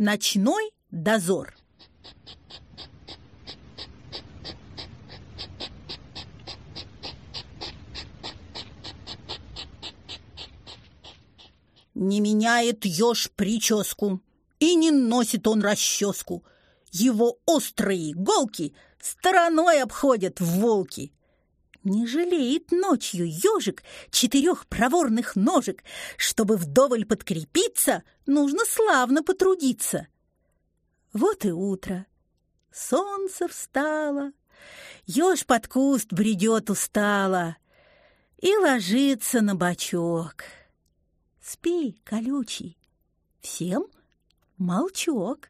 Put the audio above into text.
Ночной дозор. Не меняет еж прическу, и не носит он расческу. Его острые иголки стороной обходят волки. Не жалеет ночью ежик четырех проворных ножек. Чтобы вдоволь подкрепиться, нужно славно потрудиться. Вот и утро. Солнце встало, еж под куст бредет устало и ложится на бочок. Спи, колючий, всем молчок.